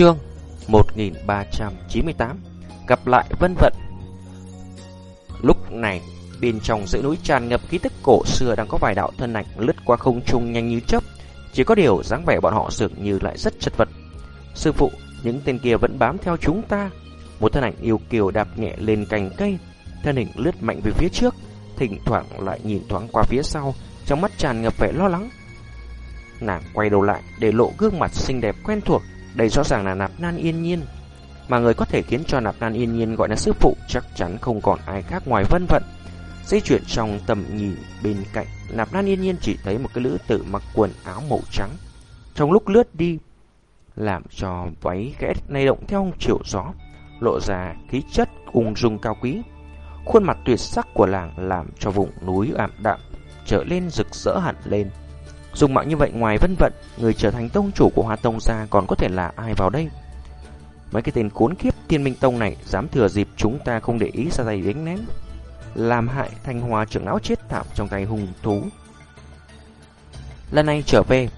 Chương 1398 Gặp lại vân vận Lúc này Bên trong dãy núi tràn ngập khí tức cổ xưa đang có vài đạo thân ảnh lướt qua không trung nhanh như chớp. Chỉ có điều dáng vẻ bọn họ dường như lại rất chật vật. Sư phụ, những tên kia vẫn bám theo chúng ta. Một thân ảnh yêu kiều đạp nhẹ lên cành cây, thân hình lướt mạnh về phía trước, thỉnh thoảng lại nhìn thoáng qua phía sau, trong mắt tràn ngập vẻ lo lắng. Nàng quay đầu lại để lộ gương mặt xinh đẹp quen thuộc, đây rõ ràng là Nạp Nan Yên Nhiên. Mà người có thể khiến cho Nạp Nan Yên Nhiên gọi là sư phụ chắc chắn không còn ai khác ngoài Vân Vận. Di chuyển trong tầm nhìn bên cạnh, Nạp nan yên nhiên chỉ thấy một cái lữ tử mặc quần áo màu trắng. Trong lúc lướt đi, làm cho váy khẽ lay động theo chiều gió, lộ ra khí chất ung dung cao quý. Khuôn mặt tuyệt sắc của làng làm cho vùng núi ảm đạm trở lên rực rỡ hẳn lên. Dùng mạng như vậy ngoài vân vận, người trở thành tông chủ của Hoa Tông ra còn có thể là ai vào đây? Mấy cái tên khốn kiếp thiên minh tông này dám thừa dịp chúng ta không để ý ra tay đánh ném làm hại thanh hoa trưởng lão chết thảm trong tay hung thú. Lần này trở về,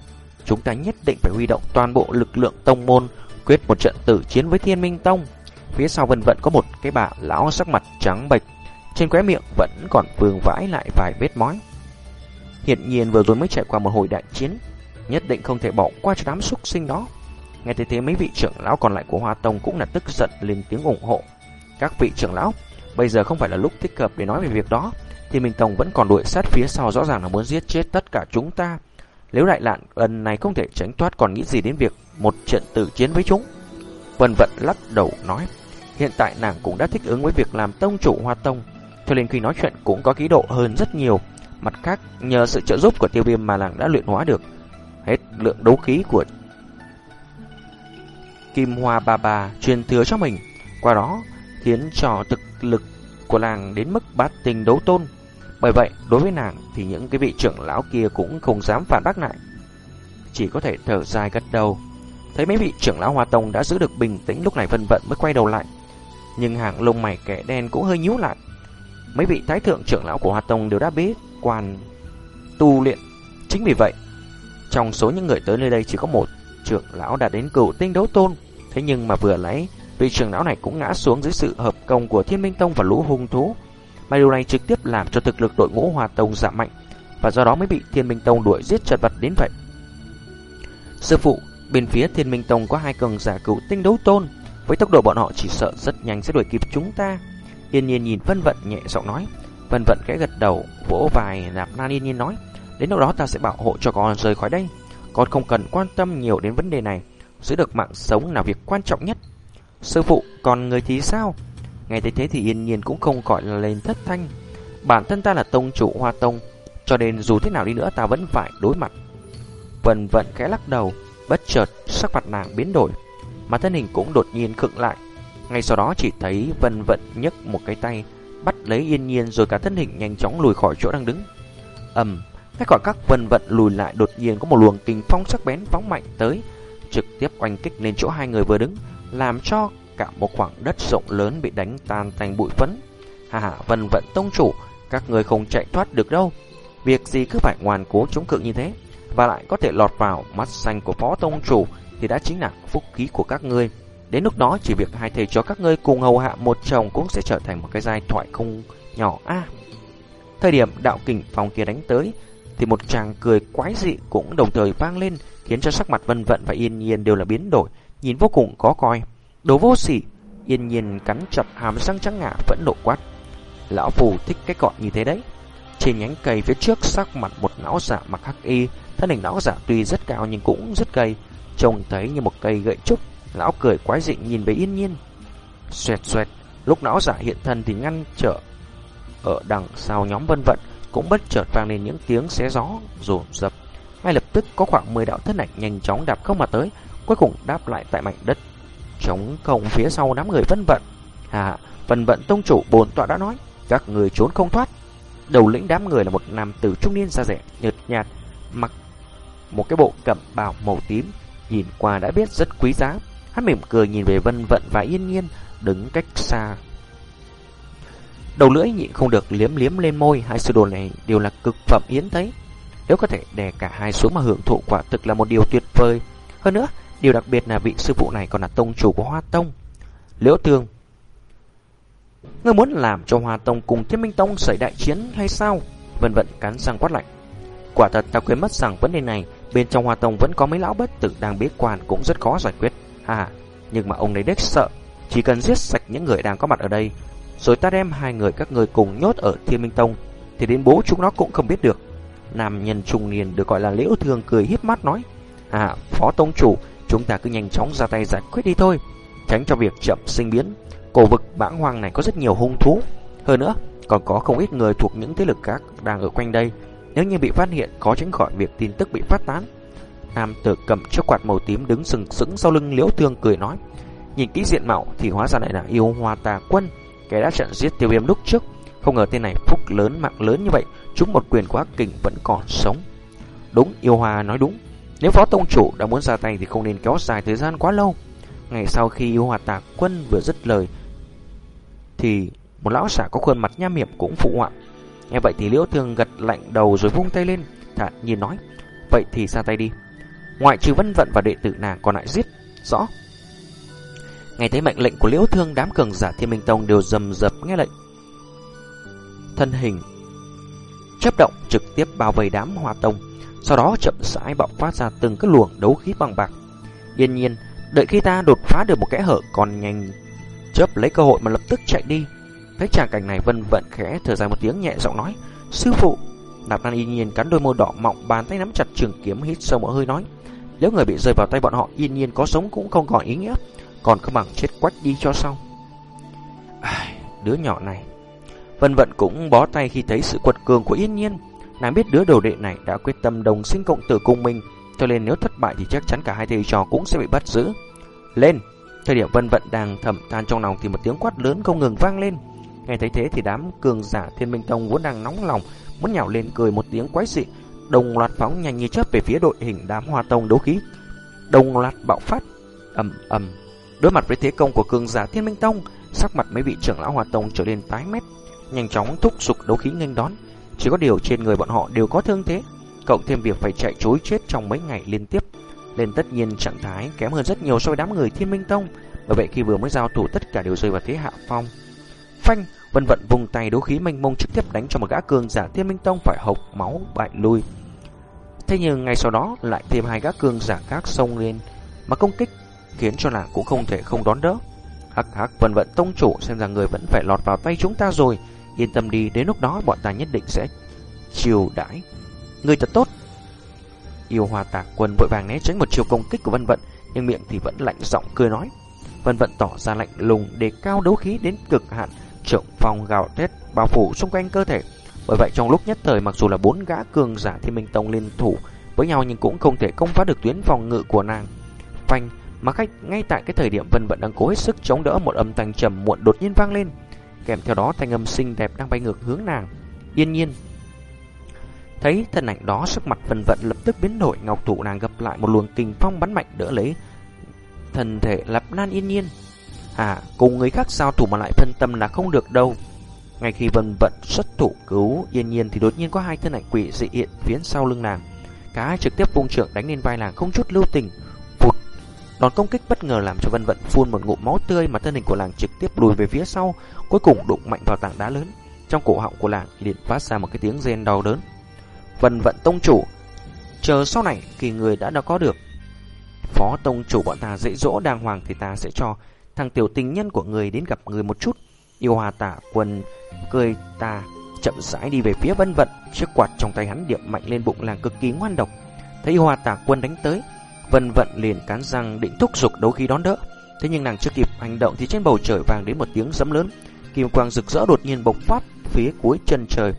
chúng ta nhất định phải huy động toàn bộ lực lượng tông môn quyết một trận tử chiến với thiên minh tông. Phía sau vân vận có một cái bà lão sắc mặt trắng bệch, trên khóe miệng vẫn còn vương vãi lại vài vết mói. Hiện nhiên vừa rồi mới trải qua một hồi đại chiến, nhất định không thể bỏ qua cho đám súc sinh đó. Nghe thấy thế mấy vị trưởng lão còn lại của Hoa Tông cũng là tức giận lên tiếng ủng hộ. Các vị trưởng lão, Bây giờ không phải là lúc thích hợp để nói về việc đó Thì Minh Tông vẫn còn đuổi sát phía sau Rõ ràng là muốn giết chết tất cả chúng ta Nếu đại lạn lần này không thể tránh thoát Còn nghĩ gì đến việc một trận tử chiến với chúng Vân Vận lắc đầu nói Hiện tại nàng cũng đã thích ứng với việc làm tông chủ hoa tông Cho nên khi nói chuyện cũng có khí độ hơn rất nhiều Mặt khác nhờ sự trợ giúp của tiêu viêm mà nàng đã luyện hóa được Hết lượng đấu khí của Kim Hoa Ba Ba truyền thừa cho mình Qua đó khiến cho thực lực của nàng đến mức bát tình đấu tôn. Bởi vậy, đối với nàng thì những cái vị trưởng lão kia cũng không dám phản bác lại. Chỉ có thể thở dài gật đầu. Thấy mấy vị trưởng lão Hoa Tông đã giữ được bình tĩnh lúc này vân vận mới quay đầu lại. Nhưng hàng lông mày kẻ đen cũng hơi nhíu lại. Mấy vị thái thượng trưởng lão của Hoa Tông đều đã biết quan tu luyện. Chính vì vậy, trong số những người tới nơi đây chỉ có một trưởng lão đã đến cửu tinh đấu tôn. Thế nhưng mà vừa lấy Vị trưởng lão này cũng ngã xuống dưới sự hợp công của Thiên Minh Tông và lũ hung thú. Mà điều này trực tiếp làm cho thực lực đội ngũ Hòa Tông giảm mạnh và do đó mới bị Thiên Minh Tông đuổi giết chật vật đến vậy. Sư phụ, bên phía Thiên Minh Tông có hai cường giả cửu tinh đấu tôn, với tốc độ bọn họ chỉ sợ rất nhanh sẽ đuổi kịp chúng ta. Yên nhiên nhìn Vân Vận nhẹ giọng nói, Vân Vận khẽ gật đầu, vỗ vài nạp nan yên nhiên nói, đến lúc đó ta sẽ bảo hộ cho con rời khỏi đây. Con không cần quan tâm nhiều đến vấn đề này, giữ được mạng sống là việc quan trọng nhất. Sư phụ, còn người thì sao? Nghe thấy thế thì yên nhiên cũng không gọi là lên thất thanh. Bản thân ta là tông chủ hoa tông, cho nên dù thế nào đi nữa ta vẫn phải đối mặt. Vân vận khẽ lắc đầu, bất chợt sắc mặt nàng biến đổi, mà thân hình cũng đột nhiên khựng lại. Ngay sau đó chỉ thấy Vân vận nhấc một cái tay, bắt lấy yên nhiên rồi cả thân hình nhanh chóng lùi khỏi chỗ đang đứng. ầm, ngay khỏi các vân vận lùi lại đột nhiên có một luồng kinh phong sắc bén phóng mạnh tới, trực tiếp oanh kích lên chỗ hai người vừa đứng làm cho cả một khoảng đất rộng lớn bị đánh tan thành bụi phấn. Hà hà, vân vận tông chủ, các người không chạy thoát được đâu. Việc gì cứ phải ngoan cố chống cự như thế, và lại có thể lọt vào mắt xanh của phó tông chủ thì đã chính là phúc khí của các ngươi. Đến lúc đó chỉ việc hai thầy cho các ngươi cùng hầu hạ một chồng cũng sẽ trở thành một cái giai thoại không nhỏ a. thời điểm đạo kình phong kia đánh tới thì một chàng cười quái dị cũng đồng thời vang lên khiến cho sắc mặt vân vận và yên nhiên đều là biến đổi nhìn vô cùng có coi. Đồ vô sỉ, yên nhiên cắn chặt hàm răng trắng ngả vẫn nộ quát. Lão phù thích cái gọn như thế đấy. Trên nhánh cây phía trước sắc mặt một não giả mặc hắc y, thân hình não giả tuy rất cao nhưng cũng rất gầy, trông thấy như một cây gậy trúc. Lão cười quái dị nhìn về yên nhiên. Xoẹt xoẹt, lúc lão giả hiện thân thì ngăn trở. Ở đằng sau nhóm vân vận cũng bất chợt vang lên những tiếng xé gió rồn rập. Ngay lập tức có khoảng 10 đạo thân ảnh nhanh chóng đạp không mà tới, cuối cùng đáp lại tại mảnh đất chống không phía sau đám người vân vận. À, vân vận tông chủ bồn tọa đã nói, các người trốn không thoát. Đầu lĩnh đám người là một nam tử trung niên da rẻ, nhợt nhạt, mặc một cái bộ cẩm bào màu tím, nhìn qua đã biết rất quý giá. Hắn mỉm cười nhìn về vân vận và yên nhiên, đứng cách xa. Đầu lưỡi nhịn không được liếm liếm lên môi, hai sư đồ này đều là cực phẩm yến thấy. Nếu có thể đè cả hai xuống mà hưởng thụ quả thực là một điều tuyệt vời. Hơn nữa, Điều đặc biệt là vị sư phụ này còn là tông chủ của Hoa Tông. Liễu Thương Ngươi muốn làm cho Hoa Tông cùng Thiên Minh Tông xảy đại chiến hay sao? Vân vận cắn răng quát lạnh. Quả thật ta quên mất rằng vấn đề này bên trong Hoa Tông vẫn có mấy lão bất tử đang bế quan cũng rất khó giải quyết. À, nhưng mà ông đấy đếch sợ, chỉ cần giết sạch những người đang có mặt ở đây, rồi ta đem hai người các người cùng nhốt ở Thiên Minh Tông, thì đến bố chúng nó cũng không biết được. Nam nhân trung niên được gọi là Liễu Thương cười hiếp mắt nói, À, Phó Tông Chủ, chúng ta cứ nhanh chóng ra tay giải quyết đi thôi, tránh cho việc chậm sinh biến. Cổ vực bãng hoang này có rất nhiều hung thú. Hơn nữa, còn có không ít người thuộc những thế lực khác đang ở quanh đây. Nếu như bị phát hiện, có tránh khỏi việc tin tức bị phát tán. Nam tử cầm chiếc quạt màu tím đứng sừng sững sau lưng liễu thương cười nói. Nhìn kỹ diện mạo thì hóa ra lại là yêu hoa tà quân, kẻ đã trận giết tiêu viêm lúc trước. Không ngờ tên này phúc lớn mạng lớn như vậy, chúng một quyền quá kình vẫn còn sống. Đúng, yêu hoa nói đúng. Nếu phó tông chủ đã muốn ra tay thì không nên kéo dài thời gian quá lâu. Ngày sau khi yêu hoa tà quân vừa dứt lời, thì một lão giả có khuôn mặt nham hiểm cũng phụ họa. Nghe vậy thì Liễu Thương gật lạnh đầu rồi vung tay lên, thản nhiên nói: "Vậy thì ra tay đi. Ngoại trừ Vân Vận và đệ tử nàng còn lại giết." Rõ. ngày thấy mệnh lệnh của Liễu Thương, đám cường giả Thiên Minh Tông đều rầm rập nghe lệnh. Thân hình chấp động trực tiếp bao vây đám Hoa Tông, sau đó chậm rãi bạo phát ra từng cái luồng đấu khí bằng bạc. Yên nhiên, đợi khi ta đột phá được một kẽ hở còn nhanh chớp lấy cơ hội mà lập tức chạy đi. Thấy tràng cảnh này Vân Vận khẽ thở dài một tiếng nhẹ giọng nói, "Sư phụ." Nạp Lan Yên Nhiên cắn đôi môi đỏ mọng, bàn tay nắm chặt trường kiếm hít sâu một hơi nói, "Nếu người bị rơi vào tay bọn họ, Yên Nhiên có sống cũng không còn ý nghĩa, còn không bằng chết quách đi cho xong." ai đứa nhỏ này. Vân Vận cũng bó tay khi thấy sự quật cường của Yên Nhiên. Nàng biết đứa đồ đệ này đã quyết tâm đồng sinh cộng tử cùng mình, cho nên nếu thất bại thì chắc chắn cả hai thầy trò cũng sẽ bị bắt giữ. Lên! Thời điểm Vân Vận đang thầm than trong lòng thì một tiếng quát lớn không ngừng vang lên. Nghe thấy thế thì đám cường giả Thiên Minh Tông vốn đang nóng lòng, muốn nhào lên cười một tiếng quái dị, đồng loạt phóng nhanh như chớp về phía đội hình đám Hoa Tông đấu khí. Đồng loạt bạo phát, ầm ầm. Đối mặt với thế công của cường giả Thiên Minh Tông, sắc mặt mấy vị trưởng lão Hoa Tông trở nên tái mét, nhanh chóng thúc giục đấu khí nghênh đón. Chỉ có điều trên người bọn họ đều có thương thế, cộng thêm việc phải chạy trối chết trong mấy ngày liên tiếp nên tất nhiên trạng thái kém hơn rất nhiều so với đám người Thiên Minh Tông. Bởi vậy khi vừa mới giao thủ tất cả đều rơi vào thế hạ phong. Phanh, Vân Vận vùng tay đấu khí mênh mông trực tiếp đánh cho một gã cường giả Thiên Minh Tông phải hộc máu bại lui. Thế nhưng ngay sau đó lại thêm hai gã cường giả khác xông lên mà công kích khiến cho nàng cũng không thể không đón đỡ. Hắc hắc Vân Vận tông chủ xem rằng người vẫn phải lọt vào tay chúng ta rồi, yên tâm đi, đến lúc đó bọn ta nhất định sẽ chiều đãi. Người thật tốt, Yêu hoa tạc quân vội vàng né tránh một chiều công kích của Vân Vận, nhưng miệng thì vẫn lạnh giọng cười nói. Vân Vận tỏ ra lạnh lùng để cao đấu khí đến cực hạn, trượng phong gào thét bao phủ xung quanh cơ thể. Bởi vậy trong lúc nhất thời mặc dù là bốn gã cường giả Thiên Minh Tông liên thủ với nhau nhưng cũng không thể công phá được tuyến phòng ngự của nàng. Phanh, mà khách ngay tại cái thời điểm Vân Vận đang cố hết sức chống đỡ một âm thanh trầm muộn đột nhiên vang lên, kèm theo đó thanh âm xinh đẹp đang bay ngược hướng nàng. Yên nhiên, Thấy thân ảnh đó sắc mặt vân vận lập tức biến đổi Ngọc thủ nàng gặp lại một luồng kinh phong bắn mạnh đỡ lấy Thân thể lập nan yên nhiên À cùng người khác giao thủ mà lại phân tâm là không được đâu. Ngay khi vân vận xuất thủ cứu yên nhiên Thì đột nhiên có hai thân ảnh quỷ dị hiện phía sau lưng nàng. Cả hai trực tiếp vung trưởng đánh lên vai nàng không chút lưu tình. Phụt. Đòn công kích bất ngờ làm cho vân vận phun một ngụm máu tươi Mà thân hình của nàng trực tiếp lùi về phía sau, Cuối cùng đụng mạnh vào tảng đá lớn. Trong cổ họng của nàng liền phát ra một cái tiếng rên đau đớn. Vân vận tông chủ, Chờ sau này khi người đã đã có được. Phó tông chủ bọn ta dễ dỗ đàng hoàng Thì ta sẽ cho thằng tiểu tình nhân của người đến gặp người một chút. Yêu hòa tả quân cười ta chậm rãi đi về phía vân vận. Chiếc quạt trong tay hắn điệp mạnh lên bụng làng cực kỳ ngoan độc. Thấy yêu hòa tả quân đánh tới Vân vận liền cán răng định thúc giục đấu khí đón đỡ. Thế nhưng nàng chưa kịp hành động Thì trên bầu trời vàng đến một tiếng sấm lớn. Kim quang rực rỡ đột nhiên bộc phát phía cuối chân trời.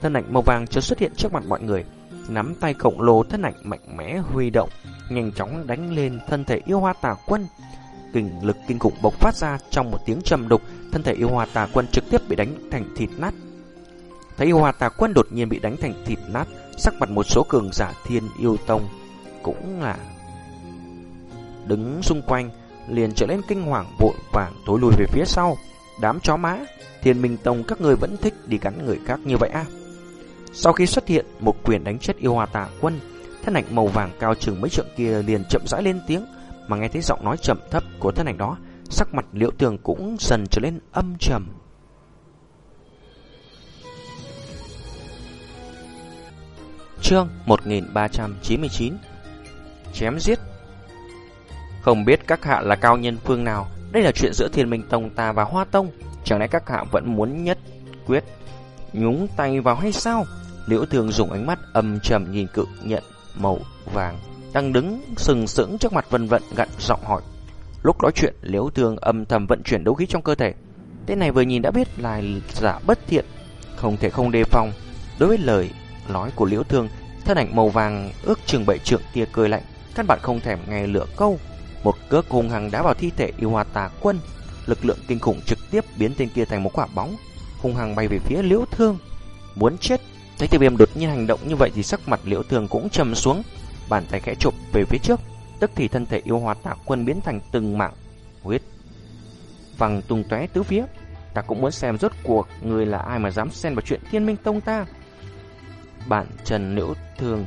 Thân ảnh màu vàng chợt xuất hiện trước mặt mọi người, nắm tay khổng lồ thân ảnh mạnh mẽ huy động, nhanh chóng đánh lên thân thể yêu hoa tà quân. Kình lực kinh khủng bộc phát ra trong một tiếng trầm đục, thân thể yêu hoa tà quân trực tiếp bị đánh thành thịt nát. Thấy yêu hoa tà quân đột nhiên bị đánh thành thịt nát, sắc mặt một số cường giả thiên yêu tông cũng là đứng xung quanh liền trở lên kinh hoàng vội vàng tối lùi về phía sau. Đám chó má, thiên minh tông các người vẫn thích đi cắn người khác như vậy à? Sau khi xuất hiện một quyền đánh chết yêu hòa tà quân, thân ảnh màu vàng cao chừng mấy trượng kia liền chậm rãi lên tiếng, mà nghe thấy giọng nói trầm thấp của thân ảnh đó, sắc mặt Liễu Tường cũng dần trở lên âm trầm. Chương 1399 Chém giết. Không biết các hạ là cao nhân phương nào Đây là chuyện giữa thiên minh tông ta và hoa tông Chẳng lẽ các hạ vẫn muốn nhất quyết Nhúng tay vào hay sao? Liễu thường dùng ánh mắt âm trầm nhìn cự nhận màu vàng. Đang đứng sừng sững trước mặt vân vận gặn giọng hỏi. Lúc nói chuyện Liễu thương âm thầm vận chuyển đấu khí trong cơ thể. Tên này vừa nhìn đã biết là giả bất thiện Không thể không đề phòng. Đối với lời nói của Liễu Thương, thân ảnh màu vàng ước chừng bảy trượng kia cười lạnh, căn bản không thèm nghe lửa câu. Một cước hung hăng đá vào thi thể yêu hoa tà quân, lực lượng kinh khủng trực tiếp biến tên kia thành một quả bóng, hung hăng bay về phía Liễu Thương. Muốn chết, thấy tiêu viêm đột nhiên hành động như vậy thì sắc mặt Liễu Thương cũng trầm xuống, bàn tay khẽ chụp về phía trước, tức thì thân thể yêu hóa tạo quân biến thành từng mạng huyết văng tung tóe tứ phía. Ta cũng muốn xem rốt cuộc người là ai mà dám xen vào chuyện Thiên Minh Tông ta. Bản Trần Liễu thường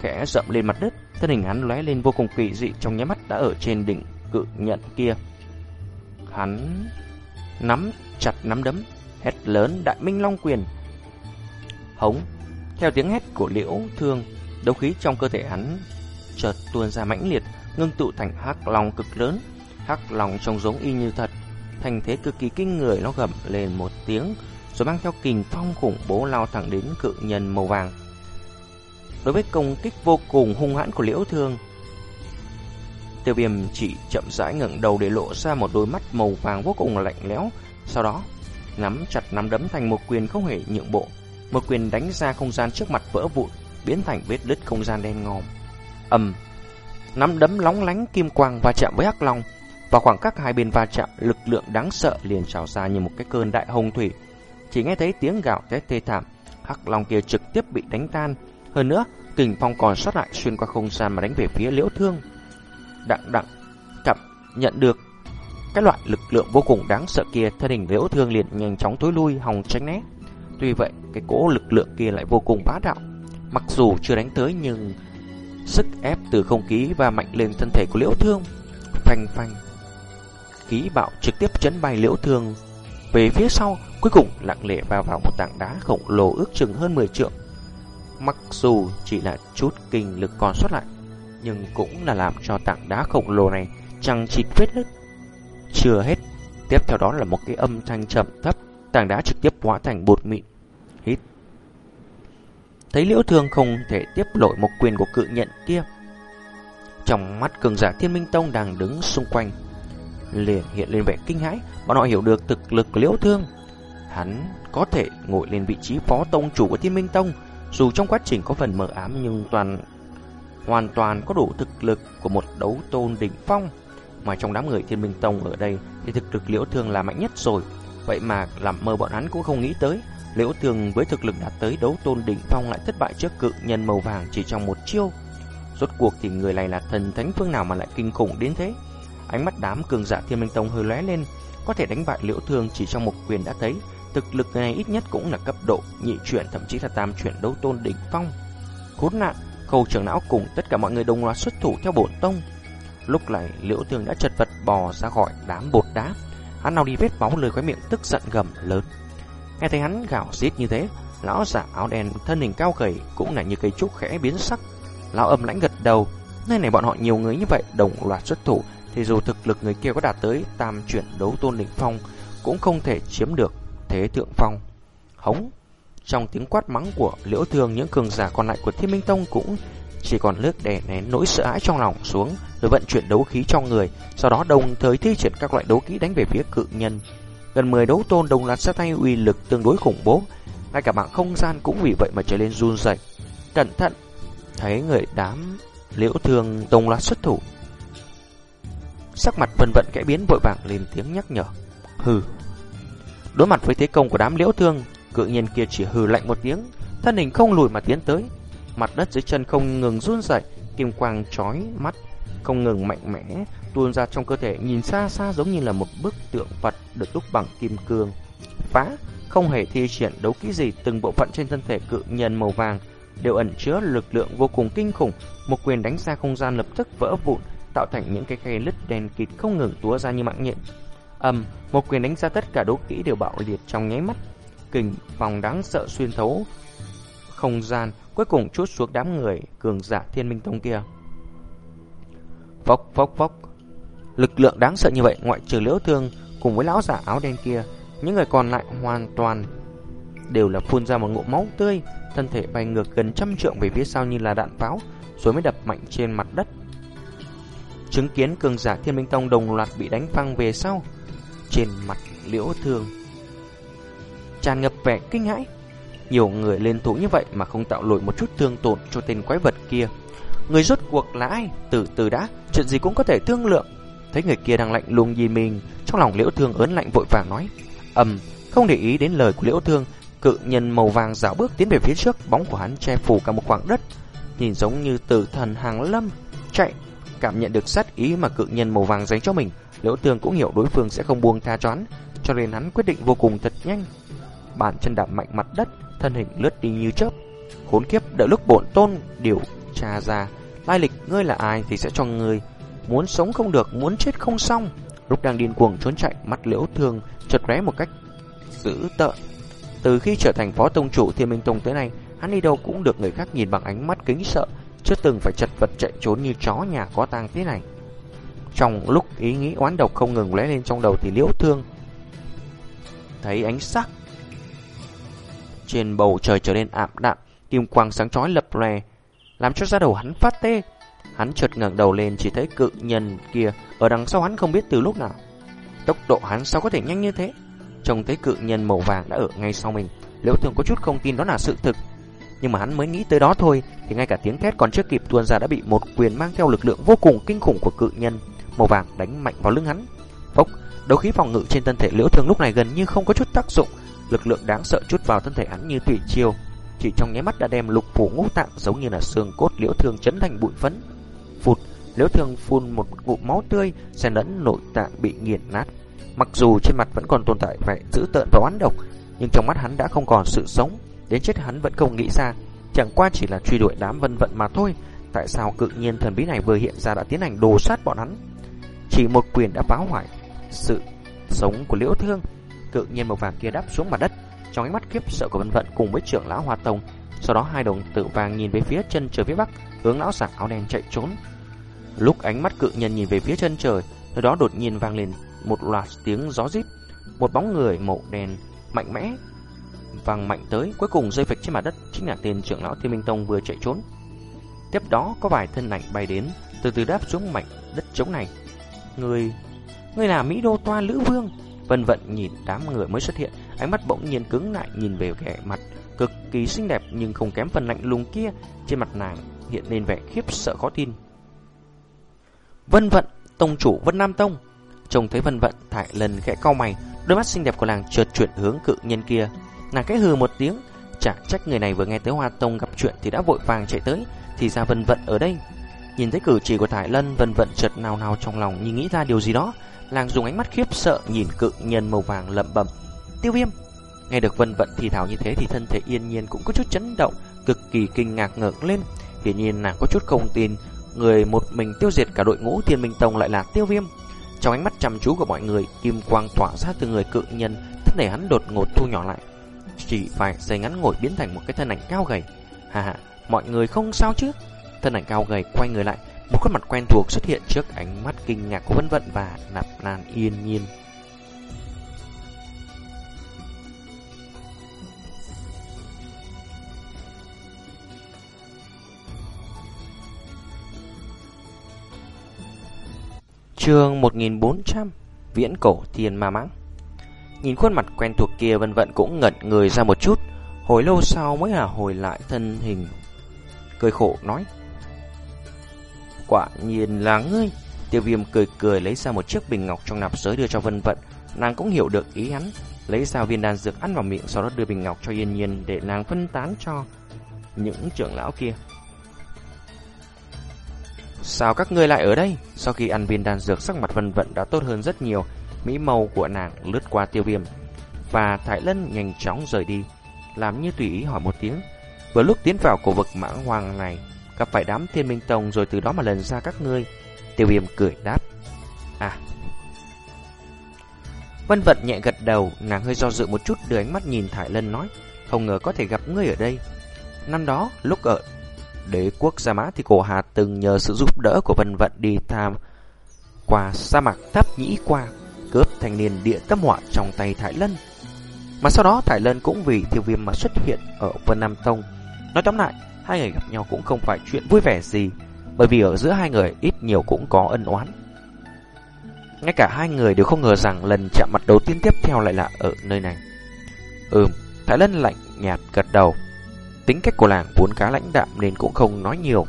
khẽ rậm lên mặt đất, thân hình hắn lóe lên vô cùng kỳ dị trong nháy mắt đã ở trên đỉnh cự nhận kia. Hắn nắm chặt nắm đấm, hét lớn đại minh long quyền. Hống, theo tiếng hét của Liễu Thương, đấu khí trong cơ thể hắn chợt tuôn ra mãnh liệt, ngưng tụ thành hắc long cực lớn. Hắc long trông giống y như thật, thành thế cực kỳ kinh người nó gầm lên một tiếng, rồi mang theo kình phong khủng bố lao thẳng đến cự nhân màu vàng. Đối với công kích vô cùng hung hãn của Liễu Thương, Tiêu Viêm chỉ chậm rãi ngẩng đầu để lộ ra một đôi mắt màu vàng vô cùng lạnh lẽo, sau đó nắm chặt nắm đấm thành một quyền không hề nhượng bộ, một quyền đánh ra không gian trước mặt vỡ vụn, biến thành vết đứt không gian đen ngòm. Ầm, nắm đấm lóng lánh kim quang va chạm với hắc long, và khoảng cách hai bên va chạm, lực lượng đáng sợ liền trào ra như một cái cơn đại hồng thủy, chỉ nghe thấy tiếng gạo thét thê thảm, hắc long kia trực tiếp bị đánh tan. Hơn nữa, kình phong còn sót lại xuyên qua không gian mà đánh về phía liễu thương. Đặng đặng, cảm nhận được cái loại lực lượng vô cùng đáng sợ kia, thân hình liễu thương liền nhanh chóng tối lui, hòng tránh né. Tuy vậy, cái cỗ lực lượng kia lại vô cùng bá đạo. Mặc dù chưa đánh tới nhưng sức ép từ không khí và mạnh lên thân thể của liễu thương. Phanh phanh. Khí bạo trực tiếp chấn bay liễu thương về phía sau, cuối cùng lặng lẽ vào vào một tảng đá khổng lồ ước chừng hơn 10 trượng. Mặc dù chỉ là chút kinh lực còn sót lại, nhưng cũng là làm cho tảng đá khổng lồ này chẳng chịt vết nứt. Chưa hết, tiếp theo đó là một cái âm thanh chậm thấp, tảng đá trực tiếp hóa thành bột mịn. Hít. Thấy liễu thương không thể tiếp lội một quyền của cự nhận kia. Trong mắt cường giả thiên minh tông đang đứng xung quanh, liền hiện lên vẻ kinh hãi, bọn họ hiểu được thực lực của Liễu Thương. Hắn có thể ngồi lên vị trí phó tông chủ của Thiên Minh Tông, dù trong quá trình có phần mờ ám nhưng toàn hoàn toàn có đủ thực lực của một đấu tôn đỉnh phong. Mà trong đám người Thiên Minh Tông ở đây thì thực lực Liễu Thương là mạnh nhất rồi. Vậy mà làm mơ bọn hắn cũng không nghĩ tới, Liễu Thường với thực lực đạt tới đấu tôn đỉnh phong lại thất bại trước cự nhân màu vàng chỉ trong một chiêu. Rốt cuộc thì người này là thần thánh phương nào mà lại kinh khủng đến thế? Ánh mắt đám cường giả Thiên Minh Tông hơi lóe lên, có thể đánh bại Liễu Thường chỉ trong một quyền đã thấy, thực lực này ít nhất cũng là cấp độ nhị chuyển thậm chí là tam chuyển đấu tôn đỉnh phong. Khốn nạn, Khâu trưởng não cùng tất cả mọi người đồng loạt xuất thủ theo bổn tông. Lúc này Liễu Thường đã chật vật bò ra khỏi đám bột đá, hắn nào đi vết máu lời khóe miệng tức giận gầm lớn. Nghe thấy hắn gào xít như thế, lão giả áo đen thân hình cao gầy cũng là như cây trúc khẽ biến sắc. Lão âm lãnh gật đầu, nơi này bọn họ nhiều người như vậy đồng loạt xuất thủ thì dù thực lực người kia có đạt tới tam chuyển đấu tôn đỉnh phong cũng không thể chiếm được thế thượng phong. Hống! Trong tiếng quát mắng của liễu thường những cường giả còn lại của thiên minh tông cũng chỉ còn lướt đè nén nỗi sợ hãi trong lòng xuống rồi vận chuyển đấu khí trong người, sau đó đồng thời thi triển các loại đấu khí đánh về phía cự nhân. Gần 10 đấu tôn đồng loạt ra tay uy lực tương đối khủng bố, ngay cả mạng không gian cũng vì vậy mà trở lên run rẩy. Cẩn thận! Thấy người đám liễu thường đồng loạt xuất thủ, Sắc mặt vân vận kẽ biến vội vàng lên tiếng nhắc nhở. Hừ. Đối mặt với thế công của đám liễu thương, cự nhiên kia chỉ hừ lạnh một tiếng, thân hình không lùi mà tiến tới. Mặt đất dưới chân không ngừng run rẩy, kim quang chói mắt, không ngừng mạnh mẽ tuôn ra trong cơ thể, nhìn xa xa giống như là một bức tượng Phật được đúc bằng kim cương. Phá, không hề thi triển đấu kỹ gì, từng bộ phận trên thân thể cự nhân màu vàng đều ẩn chứa lực lượng vô cùng kinh khủng, một quyền đánh ra không gian lập tức vỡ vụn, tạo thành những cái khe lứt đen kịt không ngừng túa ra như mạng nhện. Ầm, một quyền đánh ra tất cả đấu kỹ đều bạo liệt trong nháy mắt. Kình phòng đáng sợ xuyên thấu không gian, cuối cùng chút xuống đám người cường giả Thiên Minh Tông kia. Phốc phốc phốc. Lực lượng đáng sợ như vậy, ngoại trừ Liễu Thương cùng với lão giả áo đen kia, những người còn lại hoàn toàn đều là phun ra một ngụm máu tươi, thân thể bay ngược gần trăm trượng về phía sau như là đạn pháo, rồi mới đập mạnh trên mặt đất. Chứng kiến cường giả Thiên Minh Tông đồng loạt bị đánh văng về sau, trên mặt Liễu Thương tràn ngập vẻ kinh hãi. Nhiều người lên thủ như vậy mà không tạo lỗi một chút thương tổn cho tên quái vật kia. Người rốt cuộc là ai? Từ từ đã, chuyện gì cũng có thể thương lượng. Thấy người kia đang lạnh lùng nhìn mình, trong lòng Liễu Thương ớn lạnh vội vàng nói: "Ầm." Không để ý đến lời của Liễu Thương, cự nhân màu vàng dạo bước tiến về phía trước, bóng của hắn che phủ cả một khoảng đất, nhìn giống như tử thần hàng lâm chạy. Cảm nhận được sát ý mà cự nhân màu vàng dành cho mình, Liễu Thương cũng hiểu đối phương sẽ không buông tha cho hắn, cho nên hắn quyết định vô cùng thật nhanh. Bàn chân đạp mạnh mặt đất, thân hình lướt đi như chớp. Khốn kiếp đợi lúc bổn tôn điều tra ra lai lịch ngươi là ai thì sẽ cho ngươi muốn sống không được, muốn chết không xong. Lúc đang điên cuồng trốn chạy, mắt Liễu Thương chợt lóe một cách dữ tợn. Từ khi trở thành phó tông chủ Thiên Minh Tông tới nay, hắn đi đâu cũng được người khác nhìn bằng ánh mắt kính sợ, chưa từng phải chật vật chạy trốn như chó nhà có tang thế này. Trong lúc ý nghĩ oán độc không ngừng lóe lên trong đầu thì Liễu Thương thấy ánh sắc trên bầu trời trở nên ảm đạm, kim quang sáng chói lập lòe, làm cho da đầu hắn phát tê. Hắn chợt ngẩng đầu lên chỉ thấy cự nhân kia ở đằng sau hắn không biết từ lúc nào. Tốc độ hắn sao có thể nhanh như thế? Trông thấy cự nhân màu vàng đã ở ngay sau mình, Liễu Thường có chút không tin đó là sự thực. Nhưng mà hắn mới nghĩ tới đó thôi, thì ngay cả tiếng thét còn chưa kịp tuôn ra đã bị một quyền mang theo lực lượng vô cùng kinh khủng của cự nhân màu vàng đánh mạnh vào lưng hắn. Phốc, đấu khí phòng ngự trên thân thể Liễu Thường lúc này gần như không có chút tác dụng, lực lượng đáng sợ chút vào thân thể hắn như thủy triều, chỉ trong nháy mắt đã đem lục phủ ngũ tạng giống như là xương cốt Liễu thương chấn thành bụi phấn. Phụt, Liễu thương phun một ngụm máu tươi, xen lẫn nội tạng bị nghiền nát. Mặc dù trên mặt vẫn còn tồn tại vẻ dữ tợn và oán độc, nhưng trong mắt hắn đã không còn sự sống, đến chết hắn vẫn không nghĩ ra, chẳng qua chỉ là truy đuổi đám vân vận mà thôi. Tại sao cự nhiên thần bí này vừa hiện ra đã tiến hành đồ sát bọn hắn? Chỉ một quyền đã phá hoại sự sống của Liễu Thương. Cự nhiên màu vàng kia đáp xuống mặt đất, trong ánh mắt khiếp sợ của vân vận cùng với trưởng lão Hoa Tông. Sau đó hai đồng tử vàng nhìn về phía chân trời phía bắc, hướng lão giả áo đen chạy trốn. Lúc ánh mắt cự nhân nhìn về phía chân trời, nơi đó đột nhiên vang lên một loạt tiếng gió rít, một bóng người màu đen mạnh mẽ vang mạnh tới, cuối cùng rơi phịch trên mặt đất chính là tên trưởng lão Thiên Minh Tông vừa chạy trốn. Tiếp đó có vài thân ảnh bay đến, từ từ đáp xuống mảnh đất trống này. Người, người là Mỹ Đô Toa Lữ Vương. Vân vận nhìn đám người mới xuất hiện, ánh mắt bỗng nhiên cứng lại nhìn về vẻ mặt cực kỳ xinh đẹp nhưng không kém phần lạnh lùng kia, trên mặt nàng hiện lên vẻ khiếp sợ khó tin. Vân vận, tông chủ Vân Nam Tông, Trông thấy vân vận thải lần khẽ cau mày Đôi mắt xinh đẹp của nàng chợt chuyển hướng cự nhân kia. Nàng cái hừ một tiếng Chả trách người này vừa nghe tới Hoa Tông gặp chuyện Thì đã vội vàng chạy tới Thì ra vân vận ở đây. Nhìn thấy cử chỉ của Thải Lân Vân vận chợt nào nào trong lòng như nghĩ ra điều gì đó. Nàng dùng ánh mắt khiếp sợ Nhìn cự nhân màu vàng lẩm bẩm. Tiêu viêm Nghe được vân vận thì thảo như thế Thì thân thể yên nhiên cũng có chút chấn động Cực kỳ kinh ngạc ngẩng lên Hiển nhiên nàng có chút không tin Người một mình tiêu diệt cả đội ngũ thiên minh tông lại là tiêu viêm trong ánh mắt chăm chú của mọi người, kim quang tỏa ra từ người cự nhân, thân thể hắn đột ngột thu nhỏ lại. Chỉ phải giây ngắn ngồi biến thành một cái thân ảnh cao gầy. Hà hà, mọi người không sao chứ? Thân ảnh cao gầy quay người lại, một khuôn mặt quen thuộc xuất hiện trước ánh mắt kinh ngạc của Vân Vận và Nạp Lan Yên Nhiên. Trường 1400 Viễn cổ thiên ma mãng. Nhìn khuôn mặt quen thuộc kia, vân vận cũng ngẩn người ra một chút, Hồi lâu sau mới là hồi lại thân hình, Cười khổ nói, Quả nhiên là ngươi. Tiêu viêm cười cười lấy ra một chiếc bình ngọc trong nạp giới đưa cho vân vận. Nàng cũng hiểu được ý hắn, Lấy ra viên đan dược ăn vào miệng, Sau đó đưa bình ngọc cho yên nhiên Để nàng phân tán cho những trưởng lão kia. Sao các ngươi lại ở đây? Sau khi ăn viên đan dược sắc mặt vân vận đã tốt hơn rất nhiều, mỹ màu của nàng lướt qua tiêu viêm. Và Thái Lân nhanh chóng rời đi, làm như tùy ý hỏi một tiếng. Vừa lúc tiến vào cổ vực mãng hoàng này, gặp phải đám thiên minh tông rồi từ đó mà lần ra các ngươi. Tiêu viêm cười đáp. À. Vân vận nhẹ gật đầu, nàng hơi do dự một chút đưa ánh mắt nhìn Thải Lân nói. Không ngờ có thể gặp ngươi ở đây. Năm đó, lúc ở đế quốc Gia Mã thì cổ Hà từng nhờ sự giúp đỡ của Vân Vận đi tham qua sa mạc tháp nhĩ qua, cướp thanh niên địa tâm họa trong tay Thải Lân. Mà sau đó Thải Lân cũng vì thiêu viêm mà xuất hiện ở Vân Nam Tông. Nói tóm lại, hai người gặp nhau cũng không phải chuyện vui vẻ gì, bởi vì ở giữa hai người ít nhiều cũng có ân oán. Ngay cả hai người đều không ngờ rằng lần chạm mặt đầu tiên tiếp theo lại là ở nơi này. Ừm, Thái Lân lạnh nhạt gật đầu. Tính cách của làng vốn khá lãnh đạm nên cũng không nói nhiều.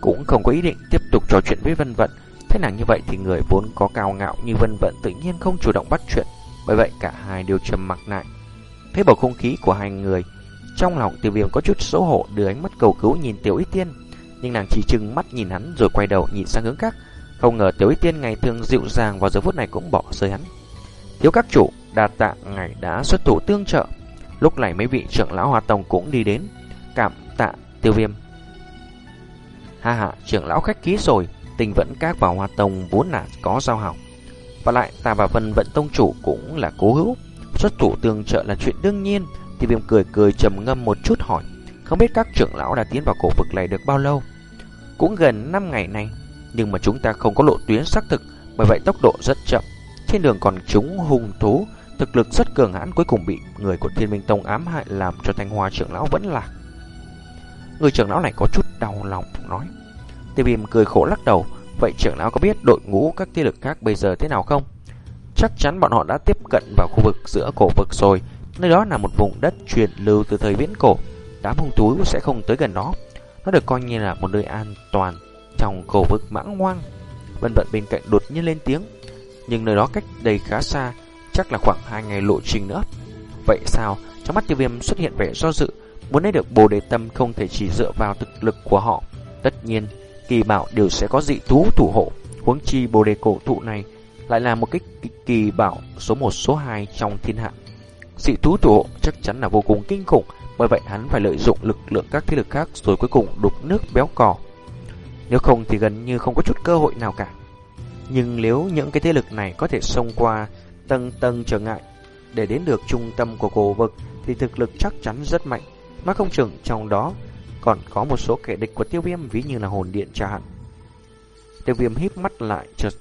Cũng không có ý định tiếp tục trò chuyện với Vân Vận. Thế nàng như vậy thì người vốn có cao ngạo như Vân Vận tự nhiên không chủ động bắt chuyện. Bởi vậy cả hai đều trầm mặc lại. Thấy bầu không khí của hai người, trong lòng tiêu viêm có chút xấu hổ đưa ánh mắt cầu cứu nhìn Tiểu Y Tiên. Nhưng nàng chỉ chừng mắt nhìn hắn rồi quay đầu nhìn sang hướng khác. Không ngờ Tiểu Y Tiên ngày thường dịu dàng vào giờ phút này cũng bỏ rơi hắn. Thiếu các chủ, đa tạ ngài đã xuất thủ tương trợ. Lúc này mấy vị trưởng lão Hoa Tông cũng đi đến, cảm tạ tiêu viêm. Ha ha, trưởng lão khách ký rồi, tình vẫn các vào Hoa Tông vốn là có giao hảo. Và lại ta và Vân Vận Tông chủ cũng là cố hữu, xuất thủ tương trợ là chuyện đương nhiên. Tiêu viêm cười cười trầm ngâm một chút hỏi, không biết các trưởng lão đã tiến vào cổ vực này được bao lâu? Cũng gần 5 ngày này, nhưng mà chúng ta không có lộ tuyến xác thực, bởi vậy tốc độ rất chậm. Trên đường còn chúng hung thú, thực lực rất cường hãn cuối cùng bị người của Thiên Minh Tông ám hại làm cho Thanh Hoa trưởng lão vẫn lạc. Người trưởng lão này có chút đau lòng nói. Tiêu viêm cười khổ lắc đầu, vậy trưởng lão có biết đội ngũ các thế lực khác bây giờ thế nào không? Chắc chắn bọn họ đã tiếp cận vào khu vực giữa cổ vực rồi, nơi đó là một vùng đất truyền lưu từ thời viễn cổ. Đám hung thú sẽ không tới gần đó. Nó được coi như là một nơi an toàn trong cổ vực mãng hoang. Vân vận bên cạnh đột nhiên lên tiếng, nhưng nơi đó cách đây khá xa, chắc là khoảng hai ngày lộ trình nữa. Vậy sao? Trong mắt tiêu viêm xuất hiện vẻ do dự, muốn lấy được bồ đề tâm không thể chỉ dựa vào thực lực của họ. Tất nhiên, kỳ bảo đều sẽ có dị thú thủ hộ, huống chi bồ đề cổ thụ này lại là một cái kỳ bảo số 1 số 2 trong thiên hạ. Dị thú thủ hộ chắc chắn là vô cùng kinh khủng, bởi vậy hắn phải lợi dụng lực lượng các thế lực khác rồi cuối cùng đục nước béo cò. Nếu không thì gần như không có chút cơ hội nào cả. Nhưng nếu những cái thế lực này có thể xông qua tầng tầng trở ngại để đến được trung tâm của cổ vực thì thực lực chắc chắn rất mạnh. Mà không chừng trong đó còn có một số kẻ địch của tiêu viêm ví như là hồn điện cha hạn. Tiêu viêm híp mắt lại chợt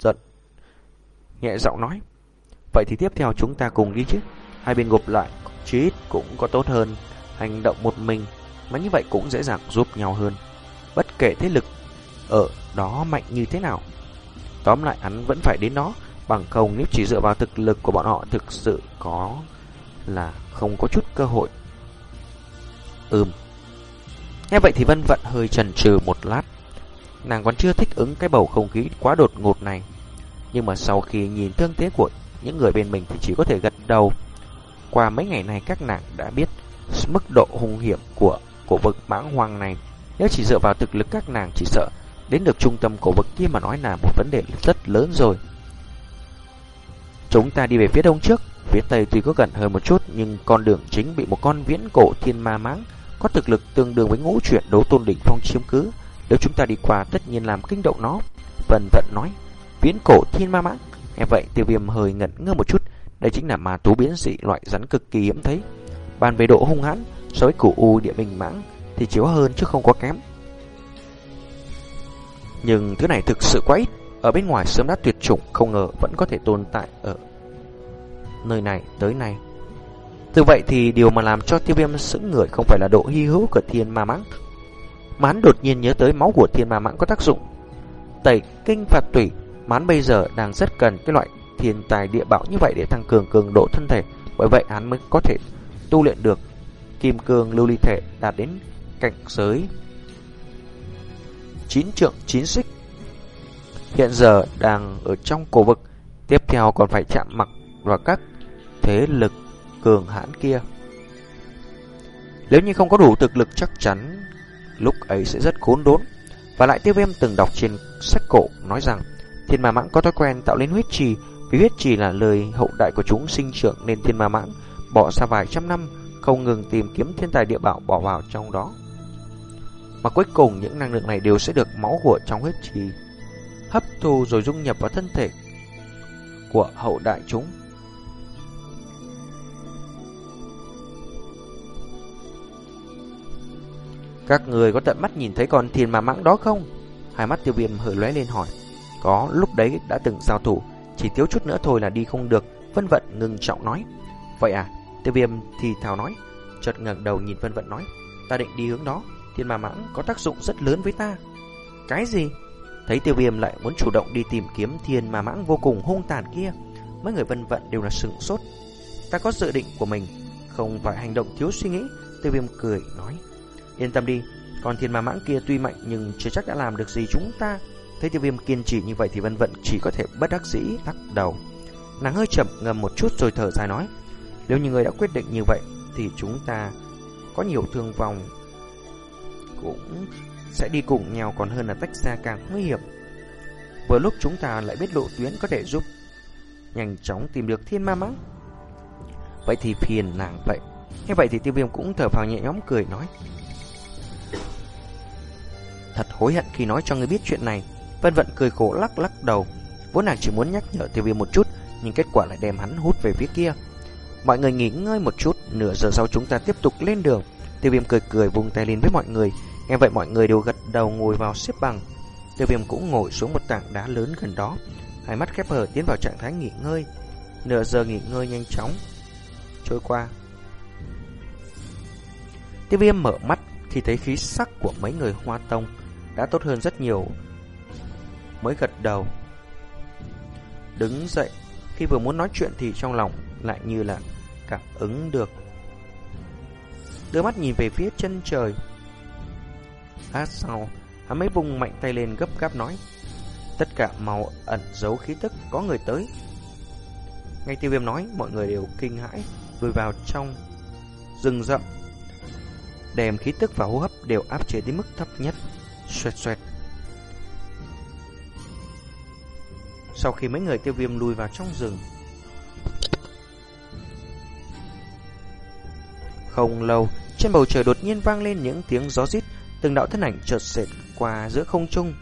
giận. Nhẹ giọng nói. Vậy thì tiếp theo chúng ta cùng đi chứ. Hai bên gộp lại, chí ít cũng có tốt hơn. Hành động một mình, mà như vậy cũng dễ dàng giúp nhau hơn. Bất kể thế lực ở đó mạnh như thế nào. Tóm lại hắn vẫn phải đến đó, bằng không nếu chỉ dựa vào thực lực của bọn họ thực sự có là không có chút cơ hội. Ừm. Nghe vậy thì Vân Vận hơi chần chừ một lát. Nàng còn chưa thích ứng cái bầu không khí quá đột ngột này. Nhưng mà sau khi nhìn thương thế của những người bên mình thì chỉ có thể gật đầu. Qua mấy ngày này các nàng đã biết mức độ hung hiểm của cổ vực mãng hoang này. Nếu chỉ dựa vào thực lực các nàng chỉ sợ đến được trung tâm cổ vực kia mà nói là một vấn đề rất lớn rồi. Chúng ta đi về phía đông trước, phía tây tuy có gần hơn một chút nhưng con đường chính bị một con viễn cổ thiên ma mãng có thực lực tương đương với ngũ chuyển đấu tôn đỉnh phong chiếm cứ. Nếu chúng ta đi qua tất nhiên làm kinh động nó. Vân vận nói, viễn cổ thiên ma mãng. Nghe vậy tiêu viêm hơi ngẩn ngơ một chút, đây chính là ma thú biến dị loại rắn cực kỳ hiếm thấy. Bàn về độ hung hãn, so với củ u địa bình mãng thì chiếu hơn chứ không có kém. Nhưng thứ này thực sự quá ít, ở bên ngoài sớm đã tuyệt chủng, không ngờ vẫn có thể tồn tại ở nơi này tới nay. Từ vậy thì điều mà làm cho tiêu viêm sững người không phải là độ hy hữu của thiên ma mãng. Mán đột nhiên nhớ tới máu của thiên ma mãng có tác dụng. Tẩy kinh phạt tủy, mán bây giờ đang rất cần cái loại thiên tài địa bảo như vậy để tăng cường cường độ thân thể. Bởi vậy hắn mới có thể tu luyện được kim cương lưu ly thể đạt đến cảnh giới chín trượng chín xích. Hiện giờ đang ở trong cổ vực, tiếp theo còn phải chạm mặt vào các thế lực cường hãn kia. Nếu như không có đủ thực lực chắc chắn, lúc ấy sẽ rất khốn đốn. Và lại tiêu viêm từng đọc trên sách cổ nói rằng thiên ma mãng có thói quen tạo lên huyết trì, vì huyết trì là lời hậu đại của chúng sinh trưởng nên thiên ma mãng bỏ ra vài trăm năm không ngừng tìm kiếm thiên tài địa bảo bỏ vào trong đó. Mà cuối cùng những năng lượng này đều sẽ được máu của trong huyết trì hấp thu rồi dung nhập vào thân thể của hậu đại chúng. Các người có tận mắt nhìn thấy con thiên ma mãng đó không? Hai mắt tiêu viêm hơi lóe lên hỏi. Có, lúc đấy đã từng giao thủ, chỉ thiếu chút nữa thôi là đi không được, vân vận ngừng trọng nói. Vậy à, tiêu viêm thì thào nói, chợt ngẩng đầu nhìn vân vận nói, ta định đi hướng đó, thiên ma mãng có tác dụng rất lớn với ta. Cái gì? Thấy tiêu viêm lại muốn chủ động đi tìm kiếm thiên ma mãng vô cùng hung tàn kia, mấy người vân vận đều là sửng sốt. Ta có dự định của mình, không phải hành động thiếu suy nghĩ, tiêu viêm cười nói. Yên tâm đi, còn thiên ma mãng kia tuy mạnh nhưng chưa chắc đã làm được gì chúng ta. Thấy tiêu viêm kiên trì như vậy thì vân vận chỉ có thể bất đắc dĩ lắc đầu. Nàng hơi chậm ngầm một chút rồi thở dài nói. Nếu như người đã quyết định như vậy thì chúng ta có nhiều thương vong cũng sẽ đi cùng nhau còn hơn là tách ra càng nguy hiểm. Vừa lúc chúng ta lại biết lộ tuyến có thể giúp nhanh chóng tìm được thiên ma mãng. Vậy thì phiền nàng vậy. Như vậy thì tiêu viêm cũng thở phào nhẹ nhõm cười nói. Thật hối hận khi nói cho người biết chuyện này. Vân vận cười khổ lắc lắc đầu. Vốn nàng chỉ muốn nhắc nhở tiêu viêm một chút, nhưng kết quả lại đem hắn hút về phía kia. Mọi người nghỉ ngơi một chút, nửa giờ sau chúng ta tiếp tục lên đường. Tiêu viêm cười cười vùng tay lên với mọi người. Nghe vậy mọi người đều gật đầu ngồi vào xếp bằng. Tiêu viêm cũng ngồi xuống một tảng đá lớn gần đó. Hai mắt khép hờ tiến vào trạng thái nghỉ ngơi. Nửa giờ nghỉ ngơi nhanh chóng. Trôi qua. Tiêu viêm mở mắt thì thấy khí sắc của mấy người hoa tông đã tốt hơn rất nhiều. Mới gật đầu. Đứng dậy, khi vừa muốn nói chuyện thì trong lòng lại như là cảm ứng được. Đưa mắt nhìn về phía chân trời. Lát sau, hắn mới vùng mạnh tay lên gấp gáp nói. Tất cả màu ẩn giấu khí tức có người tới. Ngay tiêu viêm nói, mọi người đều kinh hãi, lùi vào trong rừng rậm. Đèm khí tức và hô hấp đều áp chế đến mức thấp nhất. Xoẹt xoẹt. Sau khi mấy người tiêu viêm lùi vào trong rừng, Không lâu, trên bầu trời đột nhiên vang lên những tiếng gió rít, từng đạo thân ảnh chợt xẹt qua giữa không trung.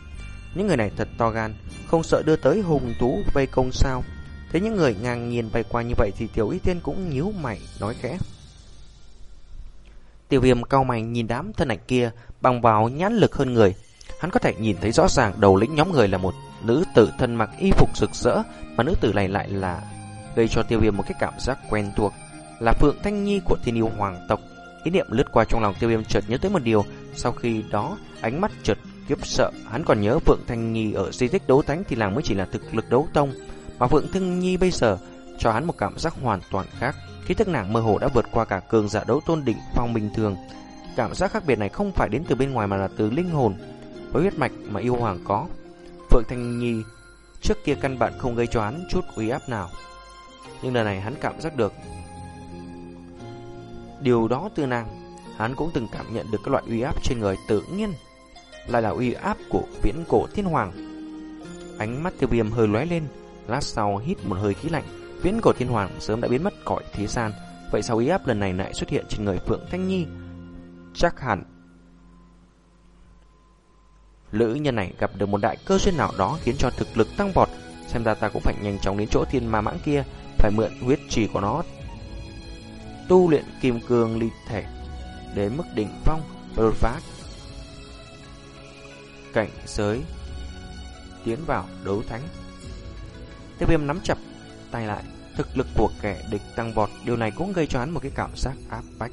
Những người này thật to gan, không sợ đưa tới hùng tú vây công sao. Thấy những người ngang nhiên bay qua như vậy thì Tiểu Y Tiên cũng nhíu mày nói khẽ. Tiêu viêm cao mày nhìn đám thân ảnh kia bằng vào nhãn lực hơn người. Hắn có thể nhìn thấy rõ ràng đầu lĩnh nhóm người là một nữ tử thân mặc y phục rực rỡ mà nữ tử này lại là gây cho tiêu viêm một cái cảm giác quen thuộc là Phượng Thanh Nhi của thiên yêu hoàng tộc. Ý niệm lướt qua trong lòng tiêu viêm chợt nhớ tới một điều, sau khi đó ánh mắt chợt kiếp sợ, hắn còn nhớ Phượng Thanh Nhi ở di tích đấu thánh thì làng mới chỉ là thực lực đấu tông, mà Phượng Thanh Nhi bây giờ cho hắn một cảm giác hoàn toàn khác. Khí thức nàng mơ hồ đã vượt qua cả cường giả đấu tôn đỉnh phong bình thường. Cảm giác khác biệt này không phải đến từ bên ngoài mà là từ linh hồn, với huyết mạch mà yêu hoàng có. Phượng Thanh Nhi trước kia căn bản không gây cho hắn chút uy áp nào. Nhưng lần này hắn cảm giác được Điều đó từ nàng, hắn cũng từng cảm nhận được các loại uy áp trên người tự nhiên, lại là uy áp của viễn cổ thiên hoàng. Ánh mắt tiêu viêm hơi lóe lên, lát sau hít một hơi khí lạnh, viễn cổ thiên hoàng sớm đã biến mất cõi thế gian, vậy sao uy áp lần này lại xuất hiện trên người Phượng Thanh Nhi? Chắc hẳn Lữ nhân này gặp được một đại cơ duyên nào đó khiến cho thực lực tăng vọt, xem ra ta cũng phải nhanh chóng đến chỗ thiên ma mãng kia, phải mượn huyết trì của nó tu luyện kim cương ly thể đến mức đỉnh phong và đột phá cảnh giới tiến vào đấu thánh. Tiêu viêm nắm chặt tay lại, thực lực của kẻ địch tăng vọt, điều này cũng gây cho hắn một cái cảm giác áp bách.